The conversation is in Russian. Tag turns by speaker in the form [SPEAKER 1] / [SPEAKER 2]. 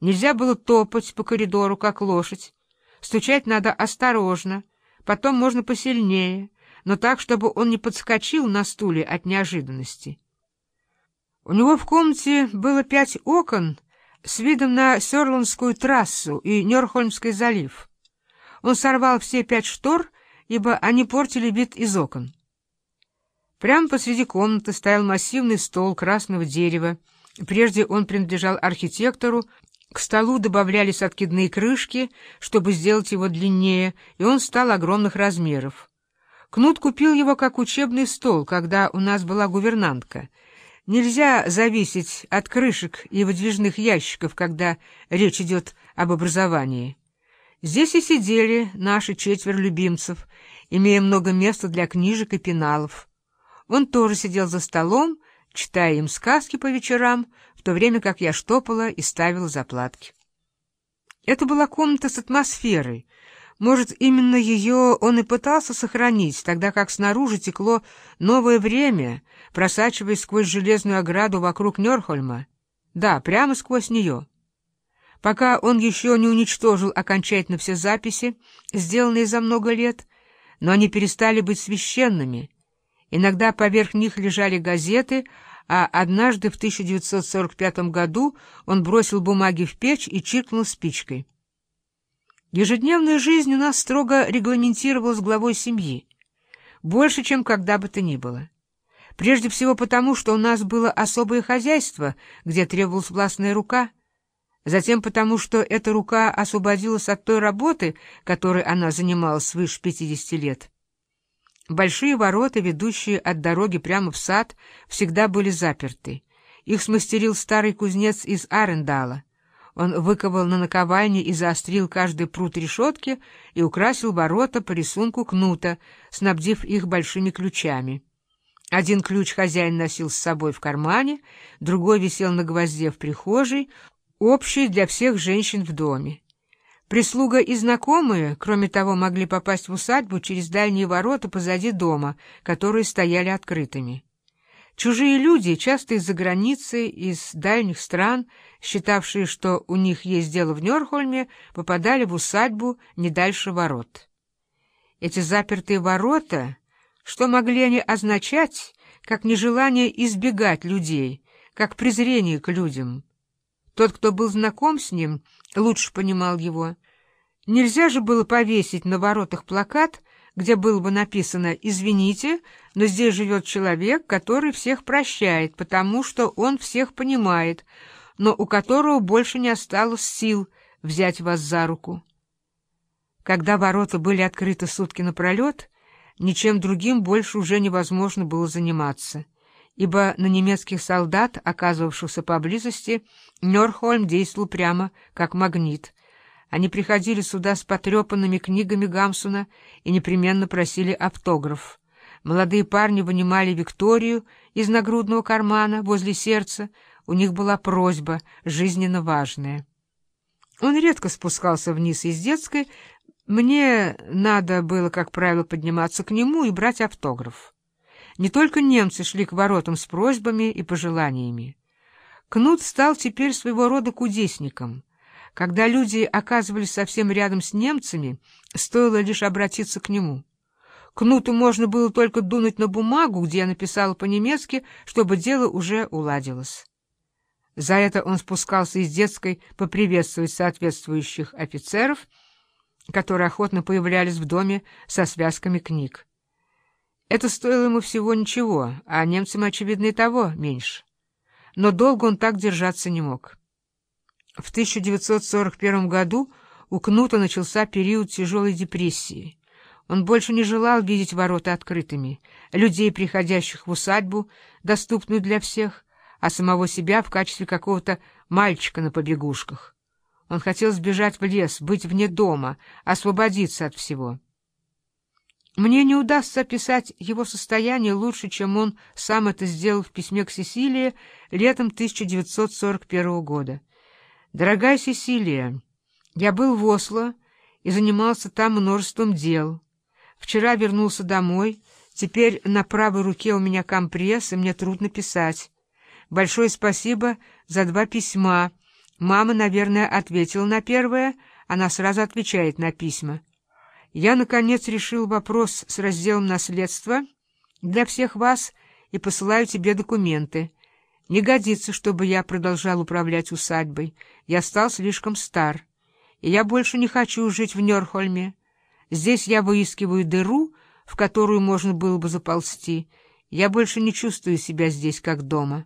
[SPEAKER 1] Нельзя было топать по коридору, как лошадь. Стучать надо осторожно, потом можно посильнее, но так, чтобы он не подскочил на стуле от неожиданности. У него в комнате было пять окон с видом на Сёрландскую трассу и Нёрхольмский залив. Он сорвал все пять штор, ибо они портили вид из окон. Прямо посреди комнаты стоял массивный стол красного дерева. Прежде он принадлежал архитектору, к столу добавлялись откидные крышки, чтобы сделать его длиннее, и он стал огромных размеров. Кнут купил его как учебный стол, когда у нас была гувернантка. Нельзя зависеть от крышек и выдвижных ящиков, когда речь идет об образовании. Здесь и сидели наши четверо любимцев, имея много места для книжек и пеналов. Он тоже сидел за столом, читая им сказки по вечерам, то время как я штопала и ставила заплатки. Это была комната с атмосферой. Может, именно ее он и пытался сохранить, тогда как снаружи текло новое время, просачиваясь сквозь железную ограду вокруг Нёрхольма. Да, прямо сквозь нее. Пока он еще не уничтожил окончательно все записи, сделанные за много лет, но они перестали быть священными — Иногда поверх них лежали газеты, а однажды в 1945 году он бросил бумаги в печь и чиркнул спичкой. Ежедневная жизнь у нас строго регламентировалась главой семьи, больше, чем когда бы то ни было. Прежде всего потому, что у нас было особое хозяйство, где требовалась властная рука, затем потому, что эта рука освободилась от той работы, которой она занималась свыше 50 лет. Большие ворота, ведущие от дороги прямо в сад, всегда были заперты. Их смастерил старый кузнец из Арендала. Он выковал на наковальне и заострил каждый прут решетки и украсил ворота по рисунку кнута, снабдив их большими ключами. Один ключ хозяин носил с собой в кармане, другой висел на гвозде в прихожей, общий для всех женщин в доме. Прислуга и знакомые, кроме того, могли попасть в усадьбу через дальние ворота позади дома, которые стояли открытыми. Чужие люди, часто из-за границы, из дальних стран, считавшие, что у них есть дело в Нёрхольме, попадали в усадьбу не дальше ворот. Эти запертые ворота, что могли они означать, как нежелание избегать людей, как презрение к людям? Тот, кто был знаком с ним, лучше понимал его. Нельзя же было повесить на воротах плакат, где было бы написано «Извините, но здесь живет человек, который всех прощает, потому что он всех понимает, но у которого больше не осталось сил взять вас за руку». Когда ворота были открыты сутки напролет, ничем другим больше уже невозможно было заниматься ибо на немецких солдат, оказывавшихся поблизости, Нёрхольм действовал прямо как магнит. Они приходили сюда с потрепанными книгами Гамсуна и непременно просили автограф. Молодые парни вынимали Викторию из нагрудного кармана возле сердца. У них была просьба, жизненно важная. Он редко спускался вниз из детской. Мне надо было, как правило, подниматься к нему и брать автограф. Не только немцы шли к воротам с просьбами и пожеланиями. Кнут стал теперь своего рода кудесником. Когда люди оказывались совсем рядом с немцами, стоило лишь обратиться к нему. Кнуту можно было только дунуть на бумагу, где я написала по-немецки, чтобы дело уже уладилось. За это он спускался из детской поприветствовать соответствующих офицеров, которые охотно появлялись в доме со связками книг. Это стоило ему всего ничего, а немцам, очевидно, и того меньше. Но долго он так держаться не мог. В 1941 году у Кнута начался период тяжелой депрессии. Он больше не желал видеть ворота открытыми, людей, приходящих в усадьбу, доступную для всех, а самого себя в качестве какого-то мальчика на побегушках. Он хотел сбежать в лес, быть вне дома, освободиться от всего. Мне не удастся описать его состояние лучше, чем он сам это сделал в письме к Сесилии летом 1941 года. «Дорогая Сесилия, я был в Осло и занимался там множеством дел. Вчера вернулся домой, теперь на правой руке у меня компресс, и мне трудно писать. Большое спасибо за два письма, Мама, наверное, ответила на первое, она сразу отвечает на письма. Я, наконец, решил вопрос с разделом наследства для всех вас и посылаю тебе документы. Не годится, чтобы я продолжал управлять усадьбой. Я стал слишком стар, и я больше не хочу жить в Нёрхольме. Здесь я выискиваю дыру, в которую можно было бы заползти. Я больше не чувствую себя здесь как дома».